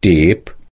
deep